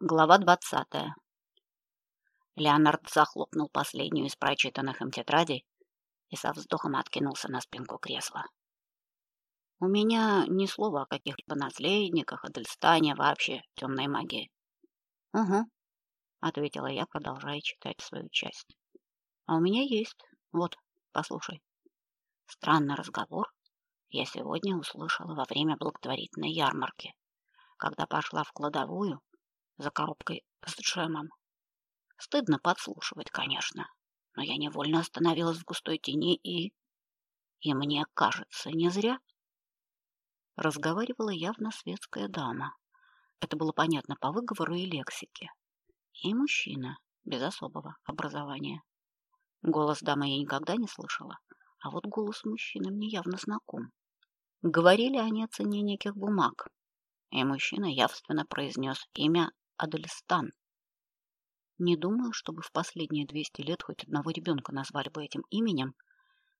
Глава двадцатая. Леонард захлопнул последнюю из прочитанных им тетрадей и со вздохом откинулся на спинку кресла. У меня ни слова о каких-либо наследниках, Адельстане, вообще темной магии. Угу, ответила я, продолжая читать свою часть. А у меня есть. Вот, послушай. Странный разговор я сегодня услышала во время благотворительной ярмарки, когда пошла в кладовую за коробкой с джемом. Стыдно подслушивать, конечно, но я невольно остановилась в густой тени и... И мне кажется, не зря. Разговаривала явно светская дама. Это было понятно по выговору и лексике. И мужчина, без особого образования. Голос дамы я никогда не слышала, а вот голос мужчины мне явно знаком. Говорили они о цене неких бумаг, и мужчина явственно произнес имя Адельстан. Не думаю, чтобы в последние 200 лет хоть одного ребенка назвали бы этим именем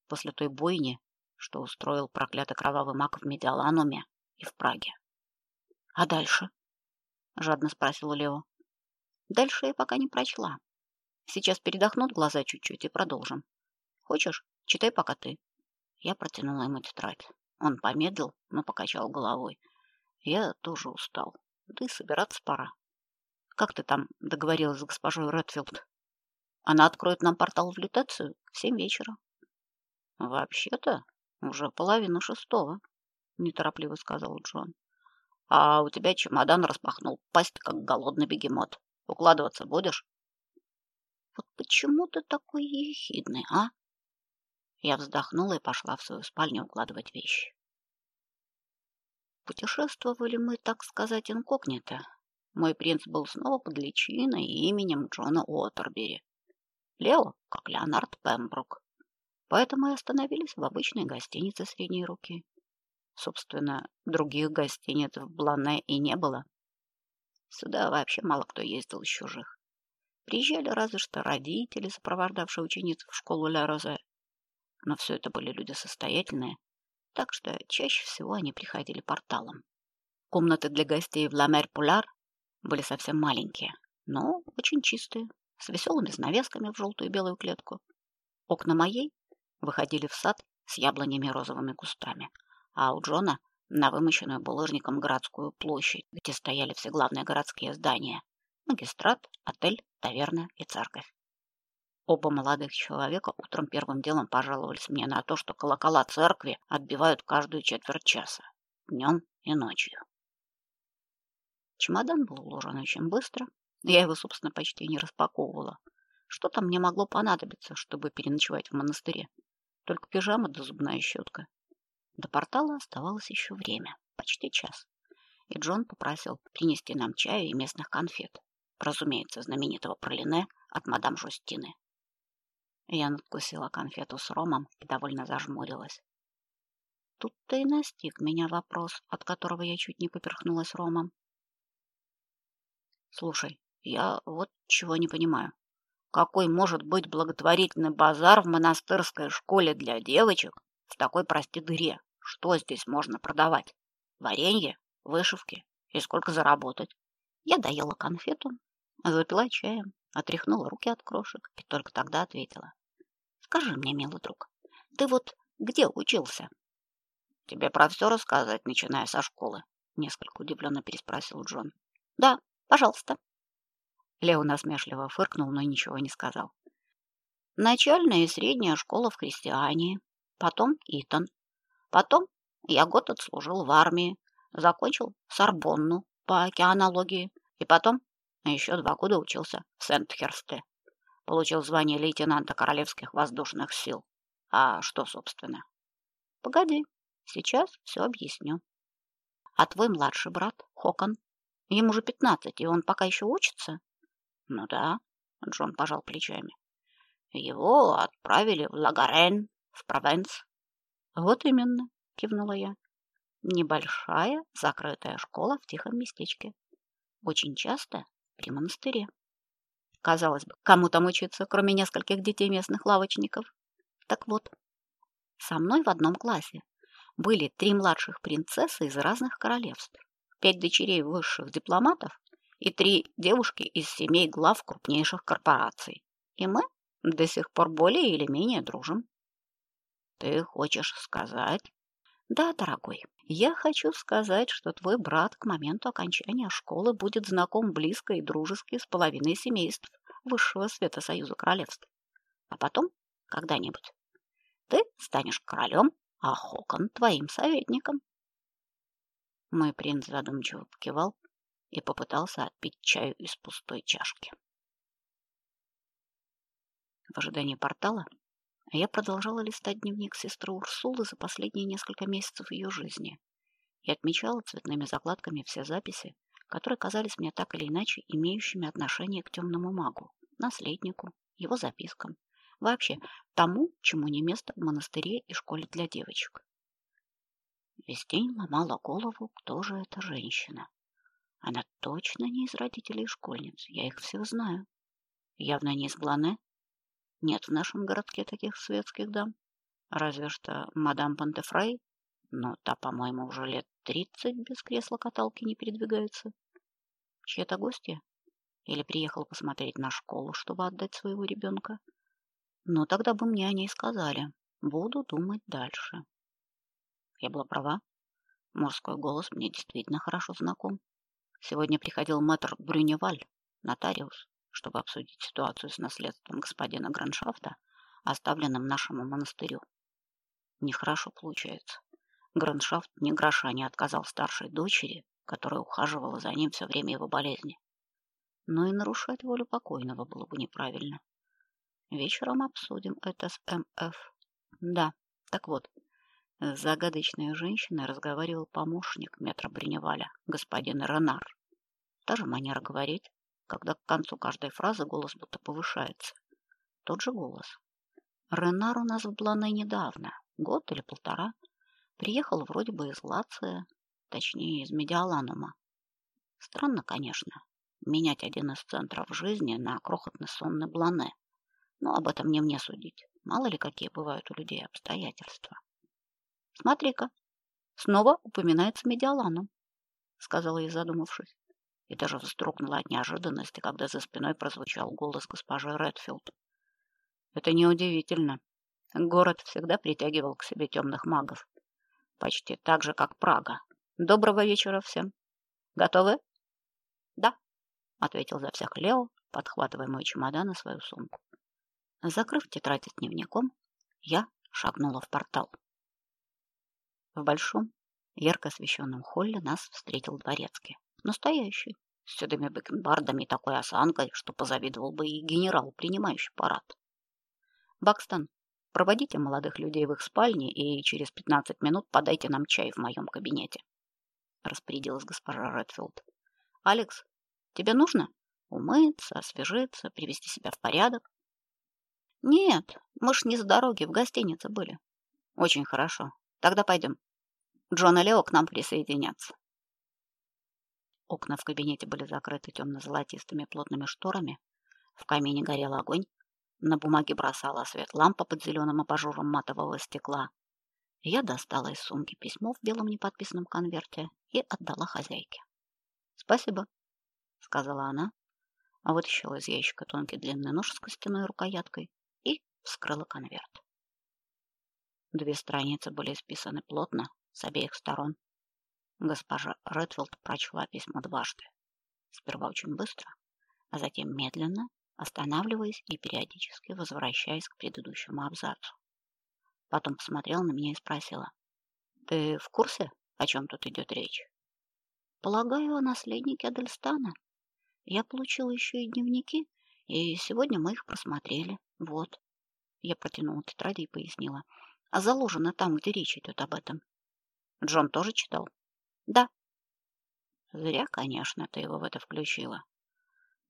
после той бойни, что устроил проклятый кровавый маг в Медиалануме и в Праге. А дальше? жадно спросил Лео. Дальше я пока не прочла. Сейчас передохнут глаза чуть-чуть и продолжим. Хочешь, читай пока ты. Я протянула ему тетрадь. Он помедлил, но покачал головой. Я тоже устал. Да и собираться пора. Как ты там договорилась с госпожой Редфилд? Она откроет нам портал в лютецию в семь вечера. Вообще-то уже половина шестого, неторопливо сказал Джон. А у тебя чемодан распахнул пасть, как голодный бегемот. Укладываться будешь? Вот почему ты такой ехидный, а? Я вздохнула и пошла в свою спальню укладывать вещи. Путешествовали мы, так сказать, инкогнито, мой принц был снова под личиной и именем Джона Уотербери. Лео, как Леонард Пембрук. Поэтому и остановились в обычной гостинице средней руки. Собственно, других гостиниц в Блане и не было. Сюда вообще мало кто ездил из чужих. Приезжали разве что родители, сопровождавшие учениц в школу Ля Розе. Но все это были люди состоятельные, так что чаще всего они приходили порталом. Комнаты для гостей в Ла-Мер-Пуляр были совсем маленькие, но очень чистые, с веселыми занавесками в желтую и белую клетку. Окна моей выходили в сад с яблонями и розовыми кустами, а у Джона на вымощенную булыжником городскую площадь, где стояли все главные городские здания: магистрат, отель, таверна и церковь. Оба молодых человека утром первым делом пожаловались мне на то, что колокола церкви отбивают каждую четверть часа, днем и ночью. Чемодан был уложен очень быстро. Я его, собственно, почти не распаковывала. Что там мне могло понадобиться, чтобы переночевать в монастыре? Только пижама да зубная щетка. До портала оставалось еще время, почти час. И Джон попросил принести нам чаю и местных конфет. Разумеется, знаменитого пролине от мадам Жустины. Я надкусила конфету с ромом и довольно зажмурилась. Тут-то и настиг меня вопрос, от которого я чуть не поперхнулась ромом. Слушай, я вот чего не понимаю. Какой может быть благотворительный базар в монастырской школе для девочек в такой, прости, дыре? Что здесь можно продавать? Варенье, вышивки и сколько заработать? Я доела конфету, запила чаем, отряхнула руки от крошек и только тогда ответила. Скажи мне, милый друг, ты вот где учился? Тебе про все рассказать, начиная со школы? Несколько удивленно переспросил Джон. Да, Пожалуйста. Лео насмешливо фыркнул, но ничего не сказал. Начальная и средняя школа в христиане, потом Итон. Потом я год отслужил в армии, закончил Сорбонну по океанологии, и потом еще два года учился в Сент-Херсте. Получил звание лейтенанта Королевских воздушных сил. А что, собственно? Погоди, сейчас все объясню. А твой младший брат, Хокон, Ему же пятнадцать, и он пока еще учится. Ну да, Джон пожал плечами. Его отправили в Лагарен, в Провенс. Вот именно, кивнула я. Небольшая закрытая школа в тихом местечке. Очень часто при монастыре. Казалось бы, кому там учиться, кроме нескольких детей местных лавочников? Так вот, со мной в одном классе были три младших принцессы из разных королевств пять дочерей высших дипломатов и три девушки из семей глав крупнейших корпораций. И мы до сих пор более или менее дружим. Ты хочешь сказать? Да, дорогой, я хочу сказать, что твой брат к моменту окончания школы будет знаком близко и дружески с половиной семейств высшего света Союза Королевств. А потом, когда-нибудь, ты станешь королем, а Хокон твоим советником. Мой принц задумчиво покивал и попытался отпить чаю из пустой чашки. В ожидании портала я продолжала листать дневник сестры Урсулы за последние несколько месяцев ее жизни и отмечала цветными закладками все записи, которые казались мне так или иначе имеющими отношение к темному магу, наследнику, его запискам, вообще тому, чему не место в монастыре и школе для девочек. Весь день ломала голову, кто же эта женщина. Она точно не из родителей школьниц, я их всех знаю. Явно не из Блане, нет в нашем городке таких светских дам. Разве что мадам Пантефрей, но та, по-моему, уже лет тридцать без кресла-каталки не передвигается. Чья-то гостья? Или приехала посмотреть на школу, чтобы отдать своего ребенка? Но тогда бы мне о ней сказали. Буду думать дальше. Я была права. Морской голос мне действительно хорошо знаком. Сегодня приходил мэтр Брюневаль, нотариус чтобы обсудить ситуацию с наследством господина Граншафта, оставленным нашему монастырю. Нехорошо получается. Граншафт ни гроша не отказал старшей дочери, которая ухаживала за ним все время его болезни. Но и нарушать волю покойного было бы неправильно. Вечером обсудим это с МФ. Да, так вот, с загадочной женщиной разговаривал помощник метра Бриневаля, господин Ренар. Та же манера говорить, когда к концу каждой фразы голос будто повышается. Тот же голос. Ренар у нас в Блане недавно, год или полтора. Приехал вроде бы из Лация, точнее из Медиаланума. Странно, конечно, менять один из центров жизни на крохотный сонный Блане. Но об этом не мне судить. Мало ли какие бывают у людей обстоятельства. Смотри-ка, снова упоминается Медиаланум, сказала я, задумавшись и даже вздрогнула от неожиданности, когда за спиной прозвучал голос госпожи Редфилд. Это неудивительно. Город всегда притягивал к себе темных магов. Почти так же, как Прага. Доброго вечера всем. Готовы? Да, ответил за всех Лео, подхватывая мой чемодан и свою сумку. Закрыв тетрадь с дневником, я шагнула в портал. В большом, ярко освещенном холле нас встретил дворецкий. Настоящий, с седыми бакенбардами и такой осанкой, что позавидовал бы и генерал, принимающий парад. Бакстон, проводите молодых людей в их спальне и через 15 минут подайте нам чай в моем кабинете. Распорядилась госпожа Редфилд. Алекс, тебе нужно умыться, освежиться, привести себя в порядок? Нет, мы ж не с дороги, в гостинице были. Очень хорошо. Тогда пойдем. Джон и Лео к нам присоединятся. Окна в кабинете были закрыты темно-золотистыми плотными шторами. В камине горел огонь. На бумаге бросала свет лампа под зеленым абажуром матового стекла. Я достала из сумки письмо в белом неподписанном конверте и отдала хозяйке. «Спасибо», — сказала она, а вытащила из ящика тонкий длинный нож с костяной рукояткой и вскрыла конверт. Две страницы были исписаны плотно с обеих сторон. Госпожа Редфилд прочла письмо дважды. Сперва очень быстро, а затем медленно, останавливаясь и периодически возвращаясь к предыдущему абзацу. Потом посмотрела на меня и спросила. «Ты в курсе, о чем тут идет речь?» «Полагаю, о наследнике Адельстана. Я получила еще и дневники, и сегодня мы их просмотрели. Вот». Я протянула тетради и пояснила. «А заложено там, где речь идет об этом». «Джон тоже читал?» Да. Зря, конечно, ты его в это включила.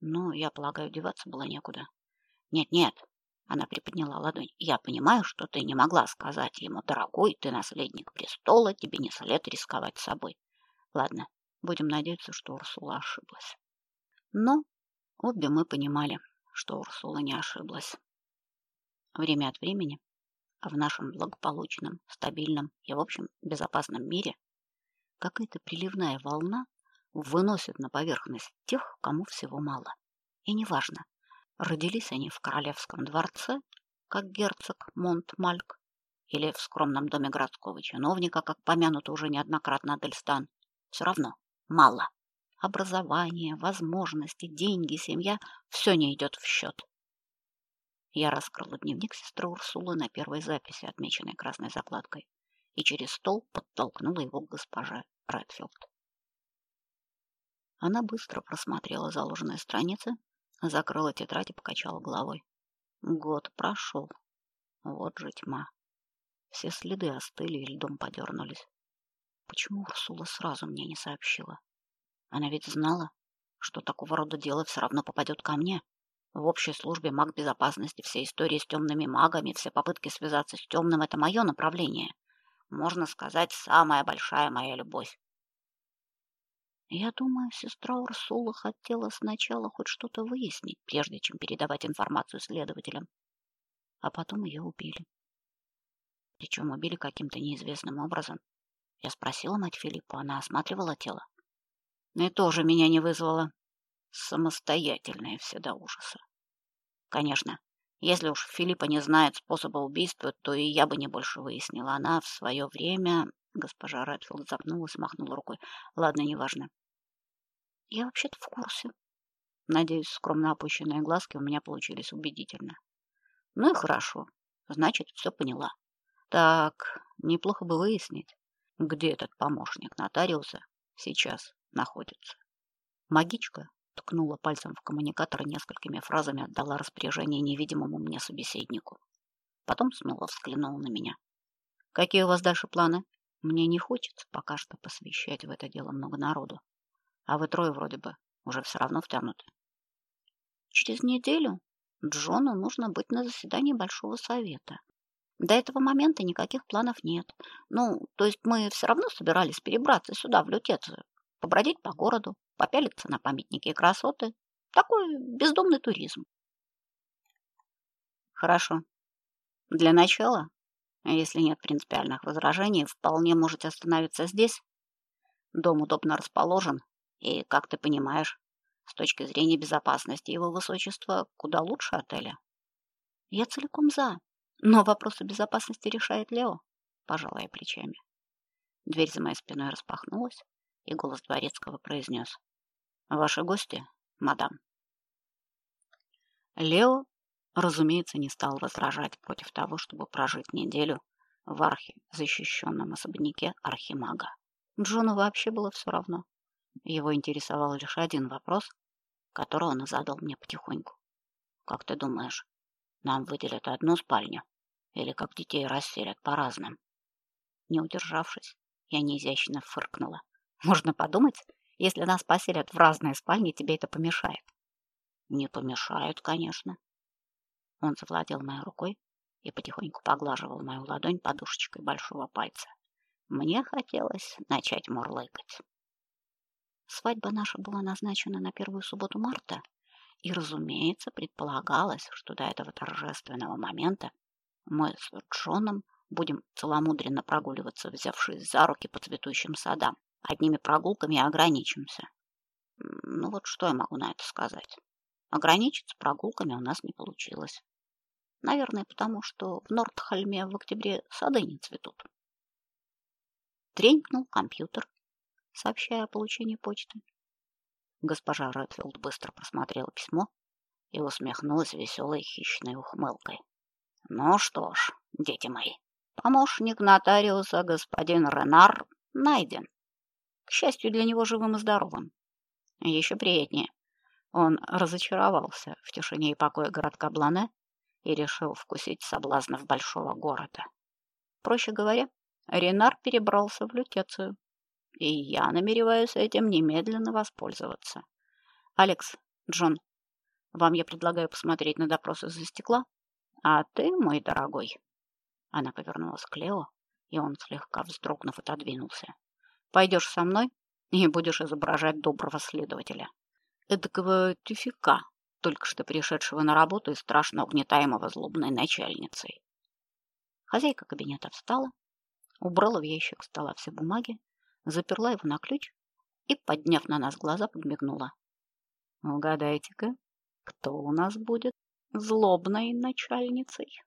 Ну, я полагаю, деваться было некуда. Нет-нет, она приподняла ладонь. Я понимаю, что ты не могла сказать ему, дорогой, ты наследник престола, тебе не след рисковать собой. Ладно, будем надеяться, что Урсула ошиблась. Но обе мы понимали, что Урсула не ошиблась. Время от времени в нашем благополучном, стабильном и, в общем, безопасном мире какая-то приливная волна выносит на поверхность тех, кому всего мало. И неважно, родились они в королевском дворце, как герцог Монт-Мальк, или в скромном доме городского чиновника, как помянуто уже неоднократно Адельстан, все равно мало. Образование, возможности, деньги, семья — все не идет в счет. Я раскрыла дневник сестры Урсулы на первой записи, отмеченной красной закладкой, и через стол подтолкнула его к госпоже Редфилд. Она быстро просмотрела заложенные страницы, закрыла тетрадь и покачала головой. Год прошел. Вот же тьма. Все следы остыли и льдом подернулись. Почему Урсула сразу мне не сообщила? Она ведь знала, что такого рода дело все равно попадет ко мне. В общей службе маг безопасности все истории с темными магами, все попытки связаться с темным — это мое направление. Можно сказать, самая большая моя любовь. Я думаю, сестра Урсула хотела сначала хоть что-то выяснить, прежде чем передавать информацию следователям. А потом ее убили. Причем убили каким-то неизвестным образом. Я спросила мать Филиппа, она осматривала тело. И тоже меня не вызвала. Самостоятельная все до ужаса. Конечно, если уж Филиппа не знает способа убийства, то и я бы не больше выяснила. Она в свое время... Госпожа Редфилд запнулась махнула рукой. Ладно, неважно. Я вообще-то в курсе. Надеюсь, скромно опущенные глазки у меня получились убедительно. Ну и хорошо. Значит, все поняла. Так, неплохо бы выяснить, где этот помощник нотариуса сейчас находится. Магичка ткнула пальцем в коммуникатор и несколькими фразами отдала распоряжение невидимому мне собеседнику. Потом снова взглянула на меня. Какие у вас дальше планы? Мне не хочется пока что посвящать в это дело много народу. А вы трое вроде бы уже все равно втянуты. Через неделю Джону нужно быть на заседании Большого Совета. До этого момента никаких планов нет. Ну, то есть мы все равно собирались перебраться сюда, в Лютецию, побродить по городу, попялиться на памятники красоты. Такой бездомный туризм. Хорошо. Для начала, если нет принципиальных возражений, вполне можете остановиться здесь. Дом удобно расположен, и, как ты понимаешь, с точки зрения безопасности его высочества куда лучше отеля. Я целиком за. Но вопросы безопасности решает Лео, пожалуй, плечами. Дверь за моей спиной распахнулась, и голос дворецкого произнес. Ваши гости, мадам. Лео, разумеется, не стал возражать против того, чтобы прожить неделю в архе, защищенном особняке архимага. Джону вообще было все равно. Его интересовал лишь один вопрос, который он задал мне потихоньку. Как ты думаешь, нам выделят одну спальню или как детей расселят по разным? Не удержавшись, я неизящно фыркнула. Можно подумать, если нас поселят в разные спальни, тебе это помешает. Не помешает, конечно. Он завладел моей рукой и потихоньку поглаживал мою ладонь подушечкой большого пальца. Мне хотелось начать мурлыкать. Свадьба наша была назначена на первую субботу марта, и, разумеется, предполагалось, что до этого торжественного момента мы с Джоном будем целомудренно прогуливаться, взявшись за руки по цветущим садам. Одними прогулками ограничимся. Ну вот что я могу на это сказать? Ограничиться прогулками у нас не получилось. Наверное, потому что в Нортхальме в октябре сады не цветут. Тренькнул компьютер, сообщая о получении почты. Госпожа Редфилд быстро просмотрела письмо и усмехнулась веселой хищной ухмылкой. Ну что ж, дети мои, помощник нотариуса господин Ренар найден. К счастью для него живым и здоровым. Еще приятнее. Он разочаровался в тишине и покое городка Блане и решил вкусить соблазнов большого города. Проще говоря, Ренар перебрался в Лютецию и я намереваюсь этим немедленно воспользоваться. Алекс, Джон, вам я предлагаю посмотреть на допрос из-за стекла, а ты, мой дорогой. Она повернулась к Лео, и он, слегка вздрогнув, отодвинулся. Пойдешь со мной и будешь изображать доброго следователя. Эдакого тюфика, только что пришедшего на работу и страшно угнетаемого злобной начальницей. Хозяйка кабинета встала, убрала в ящик стола все бумаги заперла его на ключ и, подняв на нас глаза, подмигнула. Угадайте-ка, кто у нас будет злобной начальницей?